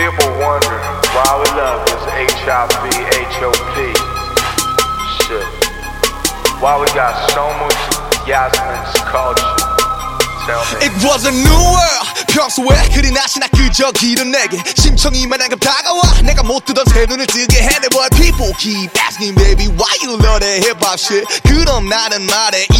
People wondering why we love this HIV, HOP shit. Why we got so much Yasmin's culture. Tell me. It was a new world 평소에 그리 나시나 그저 길은 내게 심청이만 한급 다가와 내가 못 뜨던 새 눈을 뜨게 해 Boy people keep asking baby why you love that hip hop shit 그럼 나는 말해 이유는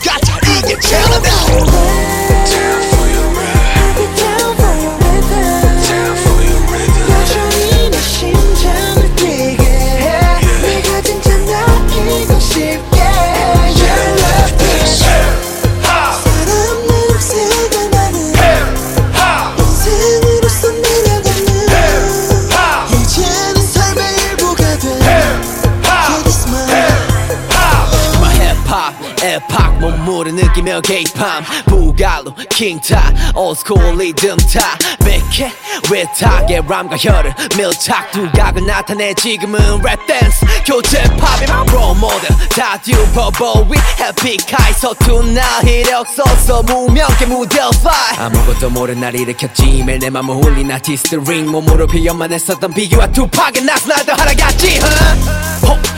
지 몸무를 느끼며 게이팜 부갈로 킹타 올스쿨 리듬 타. 백해 외탁의 람과 혀를 밀착. 두각을 나타내 지금은 랩 댄스 교체 팝이 my role model. 다듀 버버위 해피카이 서툰 나 이력 써서 무명계 무대 fly. 아무것도 모른 날 일으켰지. 매일 내 맘을 홀린 아티스트 링 몸으로 표현만 했었던 비교와 투팍의 나스 나도 하나같이 huh?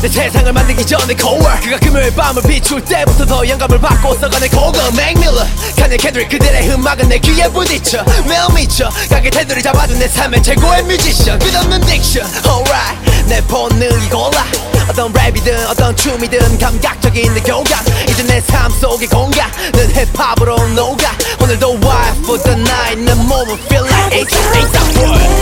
내 세상을 만들기 전에 Cole world 그가 금요일 밤을 비출 때부터 더 영감을 받고 써가는 고금 맥밀러. 칸예 켄드릭 그들의 음악은 내 귀에 부딪혀. 매일 미쳐. 가게 테두리 잡아준 내 삶의 최고의 뮤지션. 끝없는 딕션. Alright. 내 본능이 골라. 어떤 랩이든 어떤 춤이든 감각적인 내 교감. 이제 내 삶 속의 공간은 힙합으로 녹아. 오늘도 wild for the night. 내 몸은 feel like it's a world Down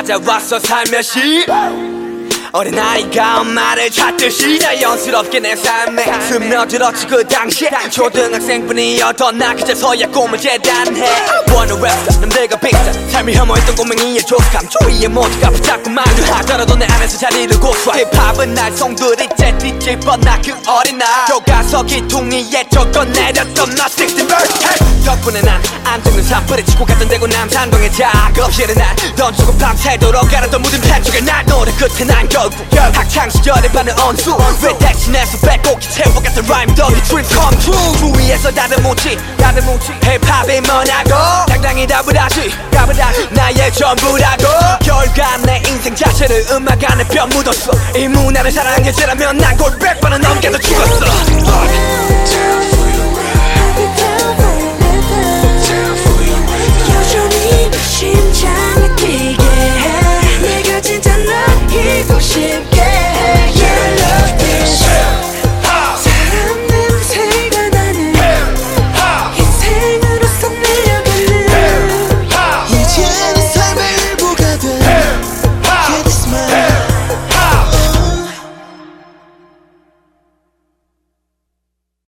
찾아왔어 살며시 어린아이가 엄마를 찾듯이 자연스럽게 내 삶에 스며들었지 그 당시에 초등학생뿐이었던 나 그제서야 꿈을 재단해. 원어 랩스타 남들과 비슷한 삶이 혐오했던 꼬맹이의 조숙함. 주위의 모두가 붙잡고 말도하더라도 내 안에서 자리를 고수하 힙합은 날 송두리 째띠 짚어나 그 어린 날 교과서 기퉁이에 적어 내렸던 나 16 verse hey! 덕분에 난 안정된 삶 뿌리치고 갔던 대구 남산동의 작업실에 날 던지고 밤새도록 갈았던 무슨 팬쪽에 날 노래 끝에 난 결국 학창시절에 받는 언수. 왜 대신해서 빼곡히 채워갔던 라임 덕이 dream come true? 주위에서 다들 묻지 다들 묻지. 힙합이 뭐냐고? 당당히 답을 하지 답을 하지. 나의 전부라고? 결과 내 인생 자체를 음악 안에 뼈 묻었어. 이 문화를 난골 100번은 넘게도 죽었어 Fuck.